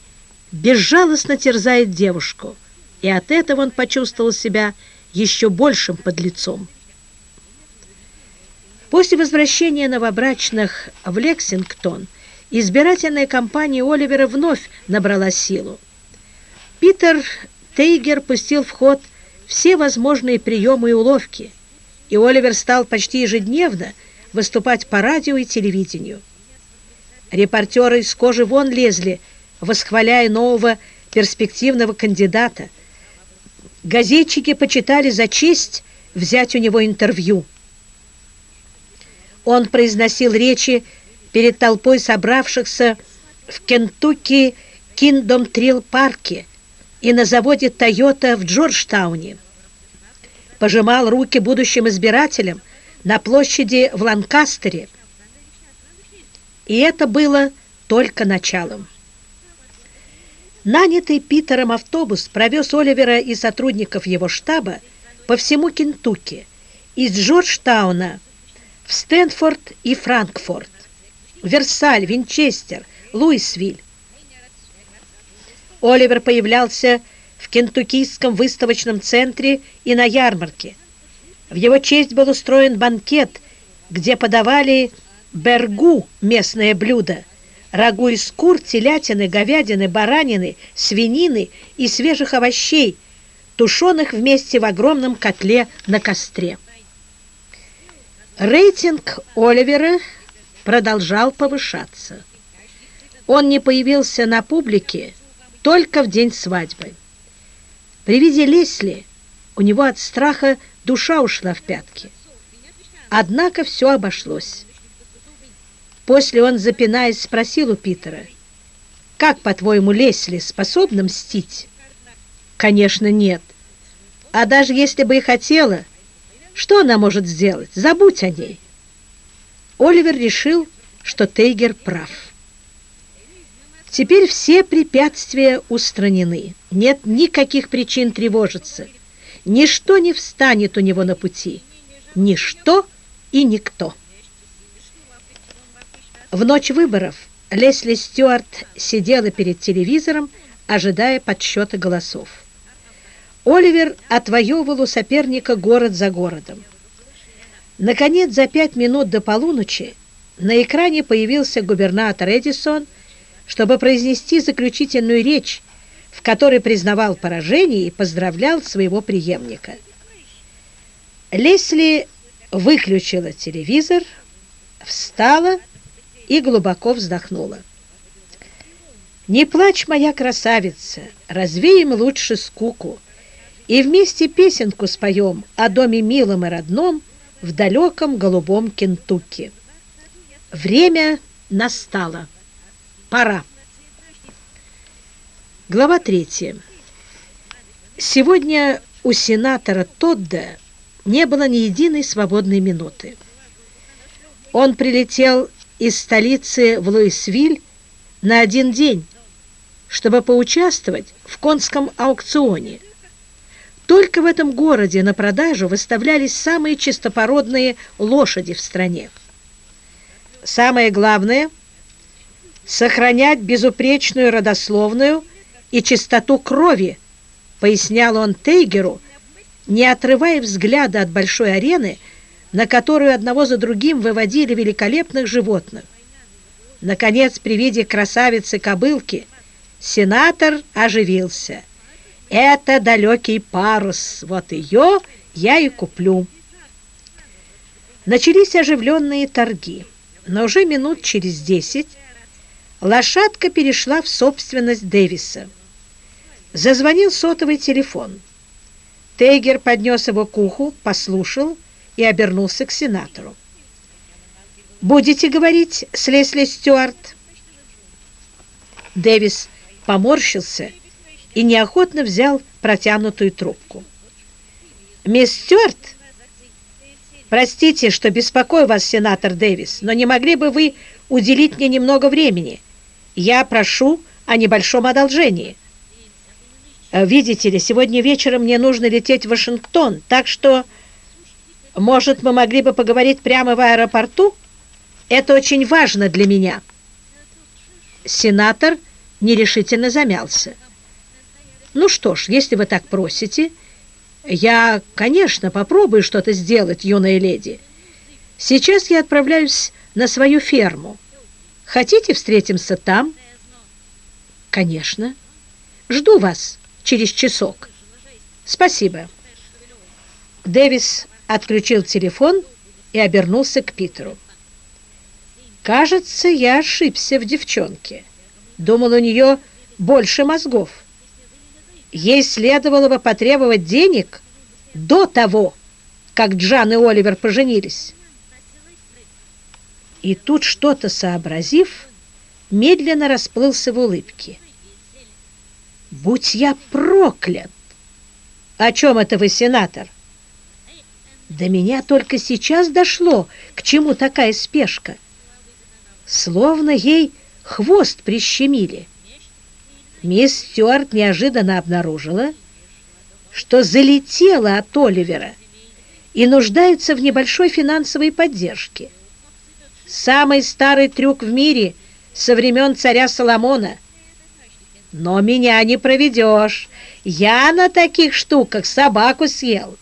безжалостно терзает девушку, и от этого он почувствовал себя еще большим подлецом. После возвращения новобрачных в Лексингтон избирательная кампания Оливера вновь набрала силу. Питер Тейгер пустил в ход все возможные приемы и уловки, и Оливер стал почти ежедневно выступать по радио и телевидению. Репортеры из кожи вон лезли, восхваляя нового перспективного кандидата. Газетчики почитали за честь взять у него интервью. Он произносил речи перед толпой собравшихся в Кентукки Киндом Трилл парке и на заводе «Тойота» в Джорджтауне. Пожимал руки будущим избирателям на площади в Ланкастере. И это было только началом. Нанятый Питером автобус провез Оливера и сотрудников его штаба по всему Кентукки, из Джорджтауна в Стэнфорд и Франкфурт, Версаль, Винчестер, Луисвиль. Оливер появлялся в Кентуккийском выставочном центре и на ярмарке. В его честь был устроен банкет, где подавали бергу, местное блюдо, рагу из кур, телятины, говядины, баранины, свинины и свежих овощей, тушеных вместе в огромном котле на костре. Рейтинг Оливера продолжал повышаться. Он не появился на публике, только в день свадьбы. При виде Лесли у него от страха душа ушла в пятки. Однако все обошлось. После он, запинаясь, спросил у Питера, «Как, по-твоему, Лесли способна мстить?» «Конечно, нет. А даже если бы и хотела, что она может сделать? Забудь о ней». Оливер решил, что Тейгер прав. Теперь все препятствия устранены. Нет никаких причин тревожиться. Ничто не встанет у него на пути. Ничто и никто. В ночь выборов Лесли Стюарт сидела перед телевизором, ожидая подсчета голосов. Оливер отвоевывал у соперника город за городом. Наконец, за пять минут до полуночи на экране появился губернатор Эдисон – чтобы произнести заключительную речь, в которой признавал поражение и поздравлял своего преемника. Лесли выключила телевизор, встала и глубоко вздохнула. «Не плачь, моя красавица, развеем лучше скуку, и вместе песенку споем о доме милом и родном в далеком голубом Кентукки. Время настало. Пора». Глава третья. Сегодня у сенатора Тодда не было ни единой свободной минуты. Он прилетел из столицы в Луисвиль на один день, чтобы поучаствовать в конском аукционе. Только в этом городе на продажу выставлялись самые чистопородные лошади в стране. Самое главное – сохранять безупречную родословную и чистоту крови, пояснял он Тейгеру, не отрывая взгляда от большой арены, на которую одного за другим выводили великолепных животных. Наконец, при виде красавицы-кобылки, сенатор оживился. «Это далекий парус, вот ее я и куплю». Начались оживленные торги, но уже минут через десять лошадка перешла в собственность Дэвиса. Зазвонил сотовый телефон. Тейгер поднес его к уху, послушал и обернулся к сенатору. «Будете говорить с Лесли Стюарт?» Дэвис поморщился и неохотно взял протянутую трубку. «Мисс Стюарт?» «Простите, что беспокою вас, сенатор Дэвис, но не могли бы вы уделить мне немного времени? Я прошу о небольшом одолжении». «Видите ли, сегодня вечером мне нужно лететь в Вашингтон, так что...» Может, мы могли бы поговорить прямо в аэропорту? Это очень важно для меня. Сенатор нерешительно замялся. Ну что ж, если вы так просите, я, конечно, попробую что-то сделать, юная леди. Сейчас я отправляюсь на свою ферму. Хотите встретимся там? Конечно. Жду вас через часок. Спасибо. Дэвис отключил телефон и обернулся к Питеру. «Кажется, я ошибся в девчонке. Думал, у нее больше мозгов. Ей следовало бы потребовать денег до того, как Джан и Оливер поженились». И тут, что-то сообразив, медленно расплылся в улыбке. «Будь я проклят!» «О чем это вы, сенатор?» До меня только сейчас дошло, к чему такая спешка. Словно ей хвост прищемили. Мисс Стюарт неожиданно обнаружила, что залетела от Оливера и нуждается в небольшой финансовой поддержке. Самый старый трюк в мире со времен царя Соломона. Но меня не проведешь. Я на таких штуках собаку съел.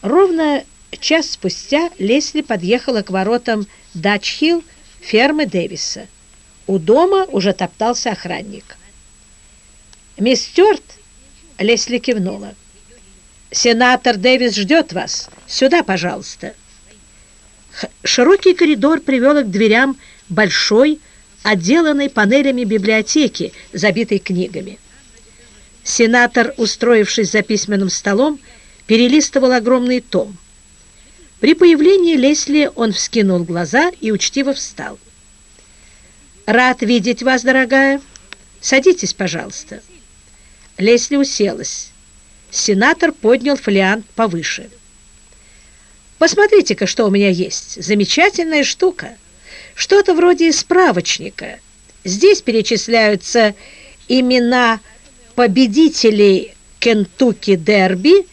Ровно час спустя Лесли подъехала к воротам Дачхилл фермы Дэвиса. У дома уже топтался охранник. «Мисс Стюарт?» — Лесли кивнула. «Сенатор Дэвис ждет вас. Сюда, пожалуйста». Широкий коридор привел их к дверям большой, отделанной панелями библиотеки, забитой книгами. Сенатор, устроившись за письменным столом, перелистывал огромный том. При появлении Лесли он вскинул глаза и учтиво встал. «Рад видеть вас, дорогая. Садитесь, пожалуйста». Лесли уселась. Сенатор поднял фолиант повыше. «Посмотрите-ка, что у меня есть. Замечательная штука. Что-то вроде справочника. Здесь перечисляются имена победителей Кентукки-дерби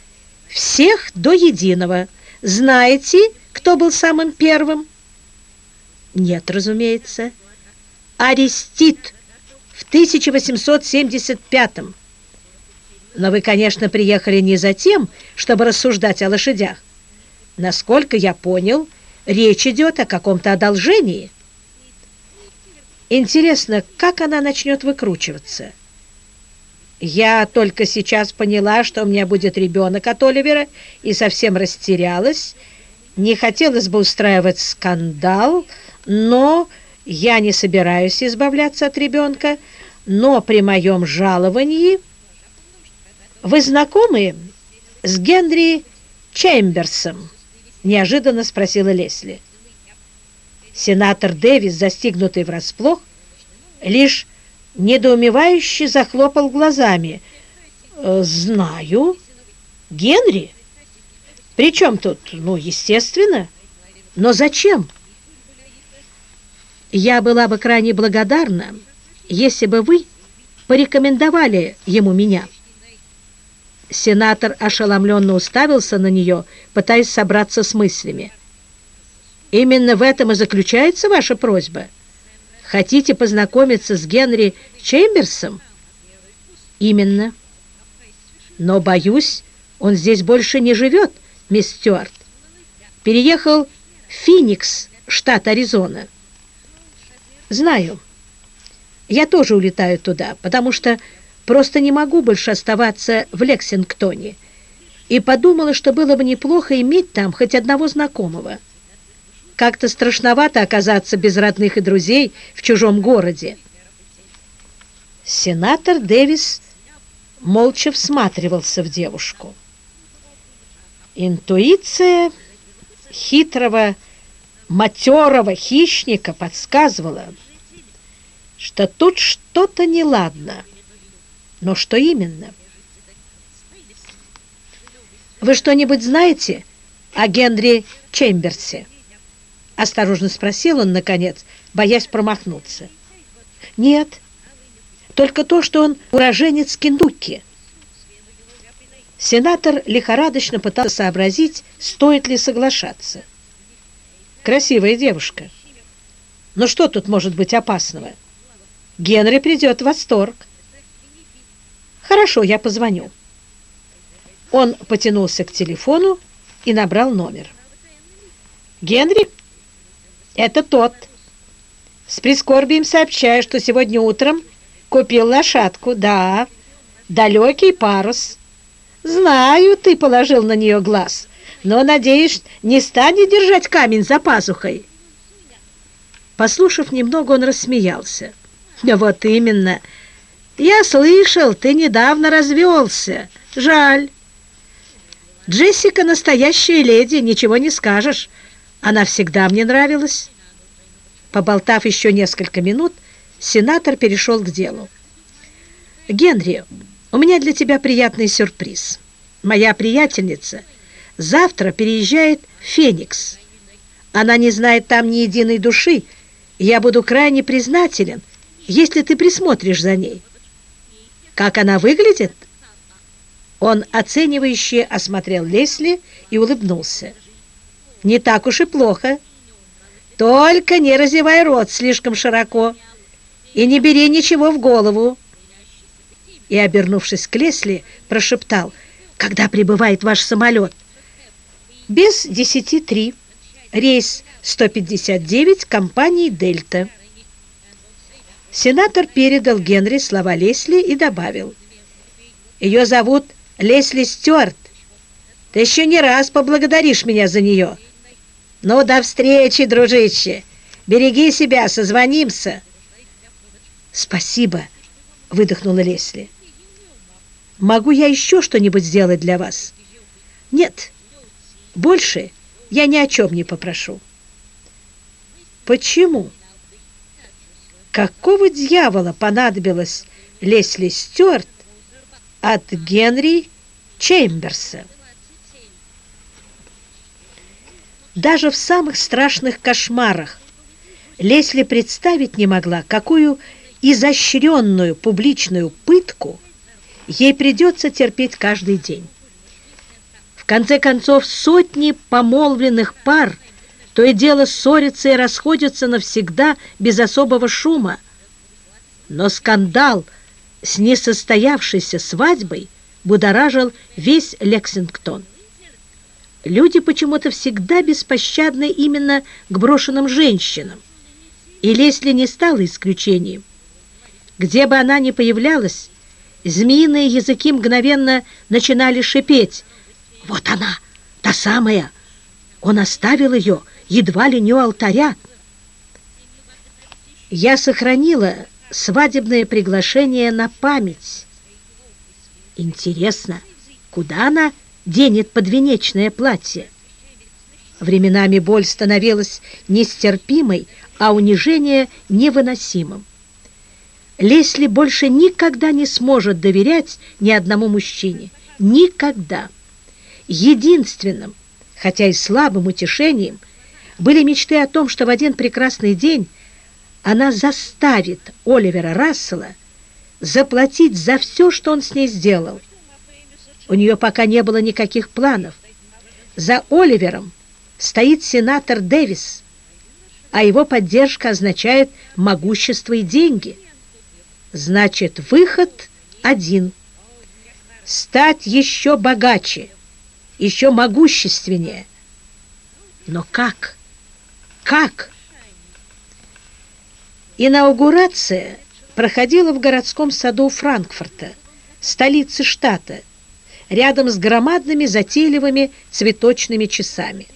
всех до единого. Знаете, кто был самым первым? Нет, разумеется. Арестит в 1875 -м. Но вы, конечно, приехали не за тем, чтобы рассуждать о лошадях. Насколько я понял, речь идет о каком-то одолжении. Интересно, как она начнет выкручиваться? Я только сейчас поняла, что у меня будет ребенок от Оливера, и совсем растерялась. Не хотелось бы устраивать скандал, но я не собираюсь избавляться от ребенка, но при моем жаловании... Вы знакомы с Генри Чемберсом? Неожиданно спросила Лесли. Сенатор Дэвис, застигнутый врасплох, лишь недоумевающе захлопал глазами. «Э, «Знаю. Генри? Причем тут? Ну, естественно. Но зачем?» «Я была бы крайне благодарна, если бы вы порекомендовали ему меня». Сенатор ошеломленно уставился на нее, пытаясь собраться с мыслями. «Именно в этом и заключается ваша просьба?» Хотите познакомиться с Генри Чемберсом? Именно. Но, боюсь, он здесь больше не живет, мисс Стюарт. Переехал в Финикс, штат Аризона. Знаю. Я тоже улетаю туда, потому что просто не могу больше оставаться в Лексингтоне. И подумала, что было бы неплохо иметь там хоть одного знакомого. Как-то страшновато оказаться без родных и друзей в чужом городе. Сенатор Дэвис молча всматривался в девушку. Интуиция хитрого, матерого хищника подсказывала, что тут что-то неладно. Но что именно? Вы что-нибудь знаете о Генри Чемберсе? Осторожно спросил он, наконец, боясь промахнуться. «Нет, только то, что он уроженец Кендукки». Сенатор лихорадочно пытался сообразить, стоит ли соглашаться. «Красивая девушка. Но что тут может быть опасного? Генри придет в восторг». «Хорошо, я позвоню». Он потянулся к телефону и набрал номер. «Генри?» Это тот. С прискорбием сообщаю, что сегодня утром купил лошадку. Да, далекий парус. Знаю, ты положил на нее глаз, но, надеюсь, не станет держать камень за пазухой. Послушав немного, он рассмеялся. Вот именно. Я слышал, ты недавно развелся. Жаль. Джессика настоящая леди, ничего не скажешь. Она всегда мне нравилась. Поболтав еще несколько минут, сенатор перешел к делу. «Генри, у меня для тебя приятный сюрприз. Моя приятельница завтра переезжает в Феникс. Она не знает там ни единой души, я буду крайне признателен, если ты присмотришь за ней. Как она выглядит?» Он оценивающе осмотрел Лесли и улыбнулся не так уж и плохо. Только не разевай рот слишком широко и не бери ничего в голову. И, обернувшись к Лесли, прошептал, «Когда прибывает ваш самолет?» «Без десяти три. Рейс 159 компании «Дельта». Сенатор передал Генри слова Лесли и добавил, «Ее зовут Лесли Стюарт. Ты еще не раз поблагодаришь меня за нее». «Ну, до встречи, дружище! Береги себя, созвонимся!» «Спасибо!» — выдохнула Лесли. «Могу я еще что-нибудь сделать для вас?» «Нет, больше я ни о чем не попрошу». «Почему?» Какого дьявола понадобилось Лесли Стюарт от Генри Чемберса? Даже в самых страшных кошмарах Лесли представить не могла, какую изощренную публичную пытку ей придется терпеть каждый день. В конце концов, сотни помолвленных пар то и дело ссорятся и расходятся навсегда без особого шума. Но скандал с несостоявшейся свадьбой будоражил весь Лексингтон. Люди почему-то всегда беспощадны именно к брошенным женщинам. И Лесли не стала исключением. Где бы она ни появлялась, Змеиные языки мгновенно начинали шипеть. «Вот она, та самая! Он оставил ее едва ли не у алтаря!» Я сохранила свадебное приглашение на память. Интересно, куда она денет подвенечное платье? Временами боль становилась нестерпимой, а унижение невыносимым. Лесли больше никогда не сможет доверять ни одному мужчине. Никогда. Единственным, хотя и слабым утешением, были мечты о том, что в один прекрасный день она заставит Оливера Рассела заплатить за все, что он с ней сделал. У нее пока не было никаких планов. За Оливером стоит сенатор Дэвис, а его поддержка означает могущество и деньги. Значит, выход один. Стать еще богаче, еще могущественнее. Но как? Как? Инаугурация проходила в городском саду Франкфурта, столицы штата, рядом с громадными затейливыми цветочными часами.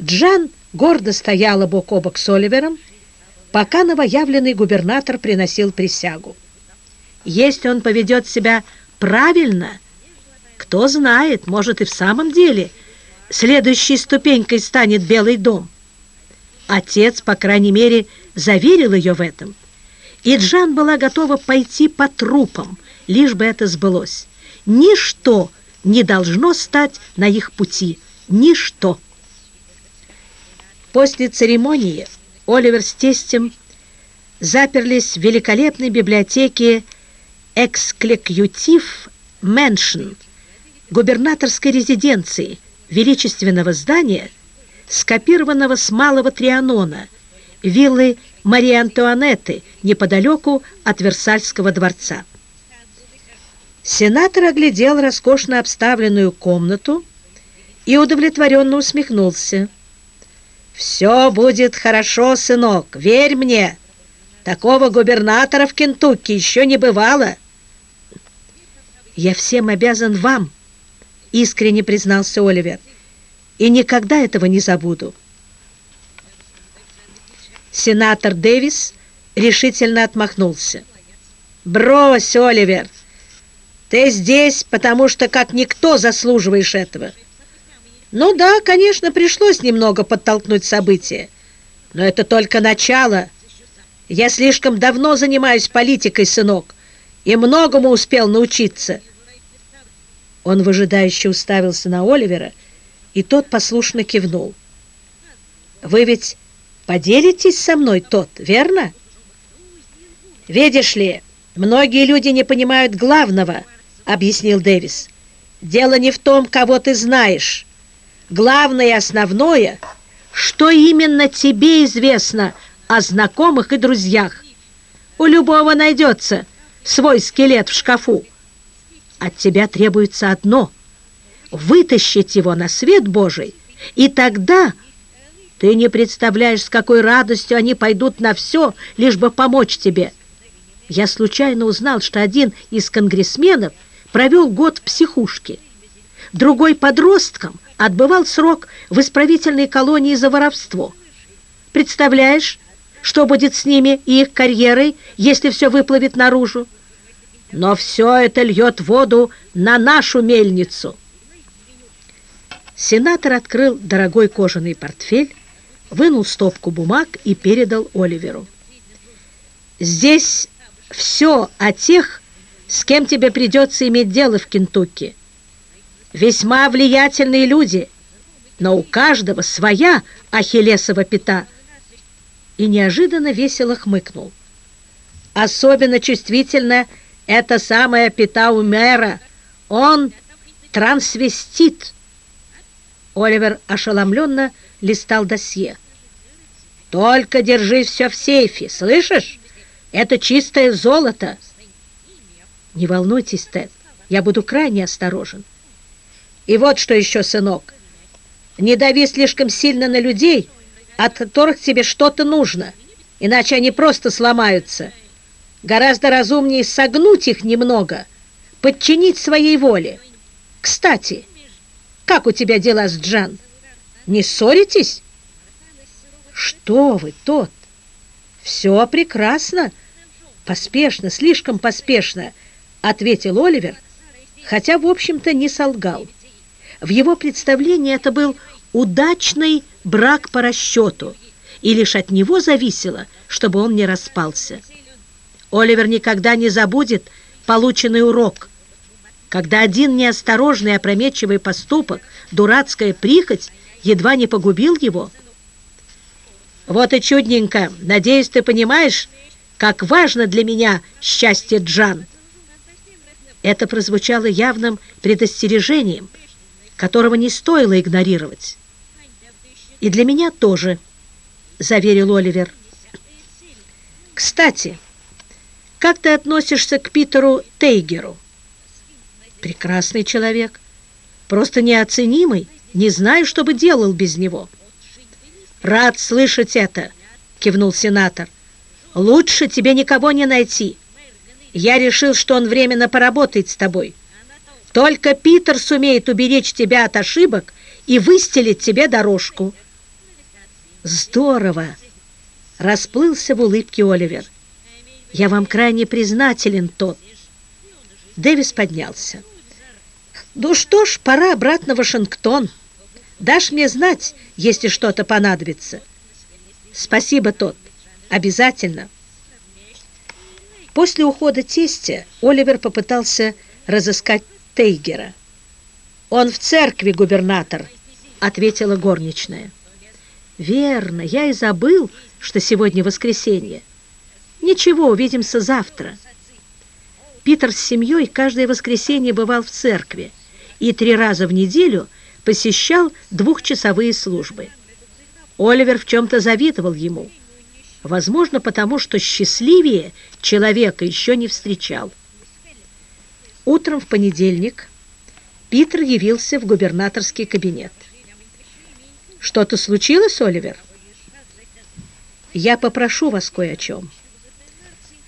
Джан гордо стояла бок о бок с Оливером, пока новоявленный губернатор приносил присягу. Если он поведет себя правильно, кто знает, может и в самом деле следующей ступенькой станет Белый дом. Отец, по крайней мере, заверил ее в этом. И Джан была готова пойти по трупам, лишь бы это сбылось. Ничто не должно стать на их пути. Ничто. После церемонии Оливер с тестем заперлись в великолепной библиотеке «Executive Mansion», губернаторской резиденции, величественного здания, скопированного с Малого Трианона, виллы Марии Антуанетты, неподалеку от Версальского дворца. Сенатор оглядел роскошно обставленную комнату и удовлетворенно усмехнулся. «Все будет хорошо, сынок, верь мне. Такого губернатора в Кентукки еще не бывало». «Я всем обязан вам», — искренне признался Оливер, «и никогда этого не забуду». Сенатор Дэвис решительно отмахнулся. «Брось, Оливер, ты здесь, потому что как никто заслуживаешь этого». Ну да, конечно, пришлось немного подтолкнуть события, но это только начало. Я слишком давно занимаюсь политикой, сынок, и многому успел научиться. Он выжидающе уставился на Оливера, и тот послушно кивнул. «Вы ведь поделитесь со мной, тот, верно?» «Видишь ли, многие люди не понимают главного», — объяснил Дэвис. «Дело не в том, кого ты знаешь» Главное и основное, что именно тебе известно о знакомых и друзьях. У любого найдется свой скелет в шкафу. От тебя требуется одно — вытащить его на свет Божий, и тогда ты не представляешь, с какой радостью они пойдут на все, лишь бы помочь тебе. Я случайно узнал, что один из конгрессменов провел год в психушке, другой подростком отбывал срок в исправительной колонии за воровство. Представляешь, что будет с ними и их карьерой, если все выплывет наружу? Но все это льет воду на нашу мельницу. Сенатор открыл дорогой кожаный портфель, вынул стопку бумаг и передал Оливеру. «Здесь все о тех, с кем тебе придется иметь дело в Кентукки весьма влиятельные люди, но у каждого своя ахиллесова пята. И неожиданно весело хмыкнул. Особенно чувствительно эта самая пята у мэра. Он трансвестит. Оливер ошеломленно листал досье. «Только держи все в сейфе, слышишь? Это чистое золото!» «Не волнуйтесь, Тед, я буду крайне осторожен. И вот что еще, сынок, не дави слишком сильно на людей, от которых тебе что-то нужно, иначе они просто сломаются. Гораздо разумнее согнуть их немного, подчинить своей воле. Кстати, как у тебя дела с Джан? Не ссоритесь? Что вы, тот? Все прекрасно. Поспешно, слишком поспешно, ответил Оливер, хотя, в общем-то, не солгал. В его представлении это был удачный брак по расчету, и лишь от него зависело, чтобы он не распался. Оливер никогда не забудет полученный урок. Когда один неосторожный опрометчивый поступок, дурацкая прихоть, едва не погубил его. «Вот и чудненько. Надеюсь, ты понимаешь, как важно для меня счастье Джан». Это прозвучало явным предостережением, которого не стоило игнорировать. «И для меня тоже», — заверил Оливер. «Кстати, как ты относишься к Питеру Тейгеру?» «Прекрасный человек, просто неоценимый, не знаю, что бы делал без него». «Рад слышать это», — кивнул сенатор. «Лучше тебе никого не найти. Я решил, что он временно поработает с тобой. Только Питер сумеет уберечь тебя от ошибок и выстелить тебе дорожку». «Здорово!» — расплылся в улыбке Оливер. «Я вам крайне признателен, тот». Дэвис поднялся. «Ну что ж, пора обратно в Вашингтон. Дашь мне знать, если что-то понадобится». «Спасибо, тот. Обязательно». После ухода тестя Оливер попытался разыскать Тейгера. «Он в церкви, губернатор», — ответила горничная. «Верно, я и забыл, что сегодня воскресенье. Ничего, увидимся завтра». Питер с семьей каждое воскресенье бывал в церкви и три раза в неделю посещал двухчасовые службы. Оливер в чем-то завидовал ему — Возможно, потому что счастливее человека еще не встречал. Утром в понедельник Питер явился в губернаторский кабинет. «Что-то случилось, Оливер?» «Я попрошу вас кое о чем,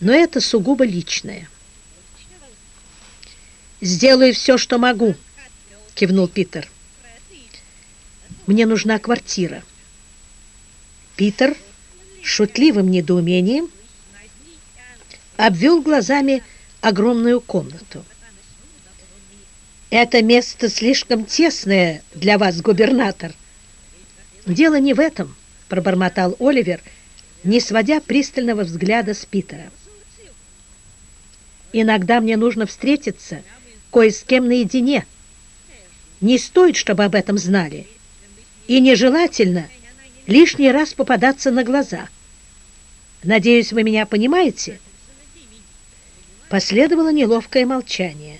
но это сугубо личное». «Сделаю все, что могу», — кивнул Питер. «Мне нужна квартира». Питер шутливым недоумением обвел глазами огромную комнату. «Это место слишком тесное для вас, губернатор». «Дело не в этом», — пробормотал Оливер, не сводя пристального взгляда с Питера. «Иногда мне нужно встретиться кое с кем наедине. Не стоит, чтобы об этом знали. И нежелательно лишний раз попадаться на глаза». Надеюсь, вы меня понимаете?» Последовало неловкое молчание.